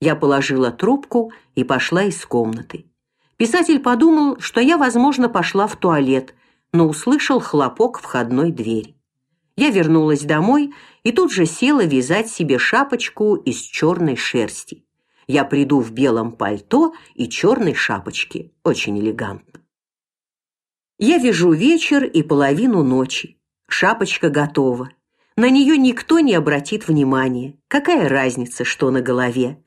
Я положила трубку и пошла из комнаты. Писатель подумал, что я, возможно, пошла в туалет, но услышал хлопок входной двери. Я вернулась домой и тут же села вязать себе шапочку из черной шерсти. Я приду в белом пальто и черной шапочке, очень элегантно. Я вяжу вечер и половину ночи. Шапочка готова. На нее никто не обратит внимания. Какая разница, что на голове?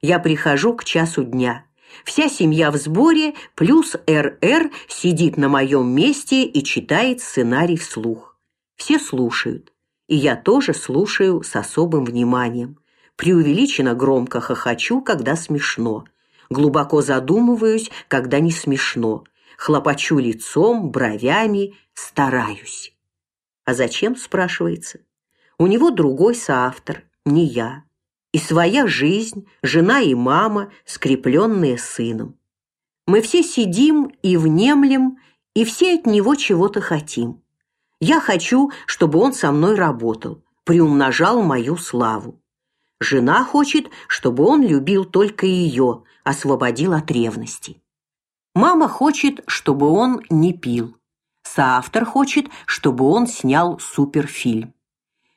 Я прихожу к часу дня. Вся семья в сборе, плюс РР сидит на моем месте и читает сценарий вслух. Все слушают, и я тоже слушаю с особым вниманием. Преувеличенно громко хохочу, когда смешно. Глубоко задумываюсь, когда не смешно. Хлопочу лицом, бровями, стараюсь. А зачем, спрашивается? У него другой соавтор, не я. И своя жизнь, жена и мама, скрепленные сыном. Мы все сидим и внемлем, и все от него чего-то хотим. Я хочу, чтобы он со мной работал, приумножал мою славу. Жена хочет, чтобы он любил только ее, освободил от ревности. Мама хочет, чтобы он не пил. Соавтор хочет, чтобы он снял суперфильм.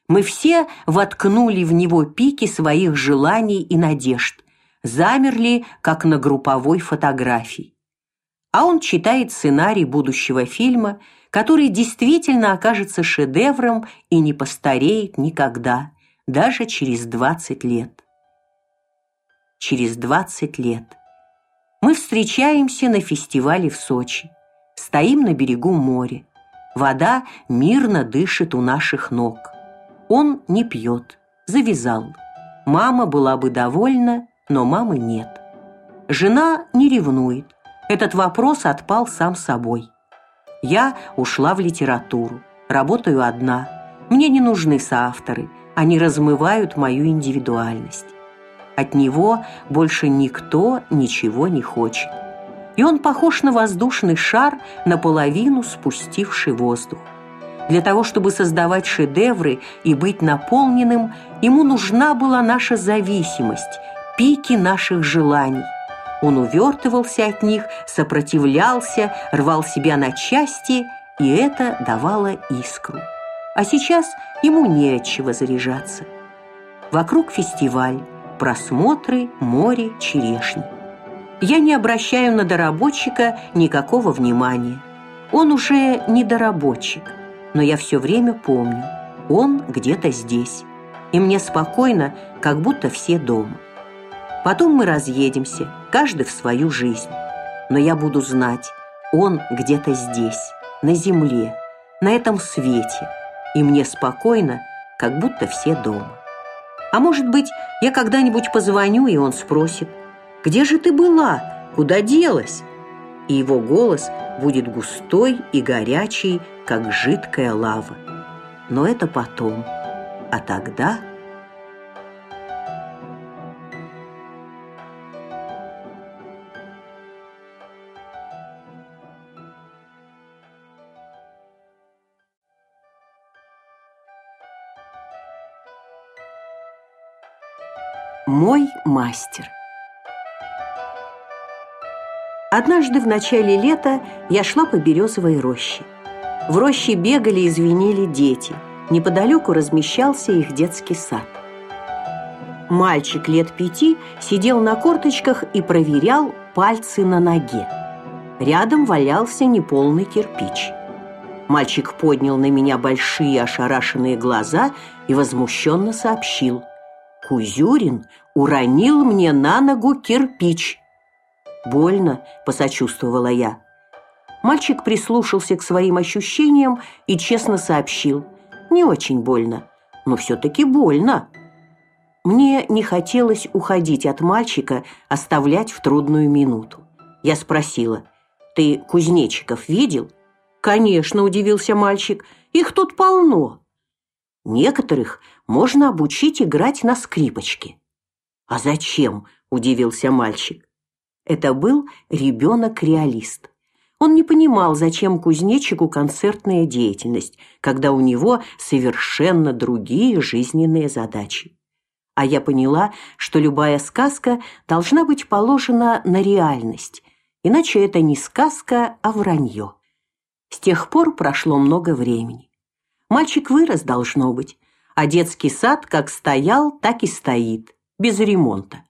Мы все воткнули в него пики своих желаний и надежд, замерли, как на групповой фотографии. А он читает сценарий будущего фильма, который действительно окажется шедевром и не постареет никогда, даже через 20 лет. Через 20 лет. Мы встречаемся на фестивале в Сочи. Стоим на берегу моря. Вода мирно дышит у наших ног. Он не пьет, завязал. Мама была бы довольна, но мамы нет. Жена не ревнует. Этот вопрос отпал сам собой. Я ушла в литературу, работаю одна. Мне не нужны соавторы, они размывают мою индивидуальность. От него больше никто ничего не хочет и он похож на воздушный шар, наполовину спустивший воздух. Для того, чтобы создавать шедевры и быть наполненным, ему нужна была наша зависимость, пики наших желаний. Он увертывался от них, сопротивлялся, рвал себя на части, и это давало искру. А сейчас ему не от чего заряжаться. Вокруг фестиваль, просмотры, море, черешни я не обращаю на доработчика никакого внимания. Он уже не доработчик, но я все время помню, он где-то здесь. И мне спокойно, как будто все дома. Потом мы разъедемся, каждый в свою жизнь. Но я буду знать, он где-то здесь, на земле, на этом свете. И мне спокойно, как будто все дома. А может быть, я когда-нибудь позвоню, и он спросит, где же ты была? Куда делась?» И его голос будет густой и горячий, как жидкая лава. Но это потом. А тогда... Мой мастер – Однажды в начале лета я шла по березовой роще. В роще бегали и звенели дети. Неподалеку размещался их детский сад. Мальчик лет пяти сидел на корточках и проверял пальцы на ноге. Рядом валялся неполный кирпич. Мальчик поднял на меня большие ошарашенные глаза и возмущенно сообщил. «Кузюрин уронил мне на ногу кирпич». «Больно», – посочувствовала я. Мальчик прислушался к своим ощущениям и честно сообщил. «Не очень больно, но все-таки больно». Мне не хотелось уходить от мальчика, оставлять в трудную минуту. Я спросила, «Ты кузнечиков видел?» «Конечно», – удивился мальчик, – «их тут полно». «Некоторых можно обучить играть на скрипочке». «А зачем?» – удивился мальчик. Это был ребенок-реалист. Он не понимал, зачем кузнечику концертная деятельность, когда у него совершенно другие жизненные задачи. а я поняла, что любая сказка должна быть положена на реальность, иначе это не сказка, а вранье. С тех пор прошло много времени. Мальчик вырос должно быть, а детский сад как стоял, так и стоит, без ремонта.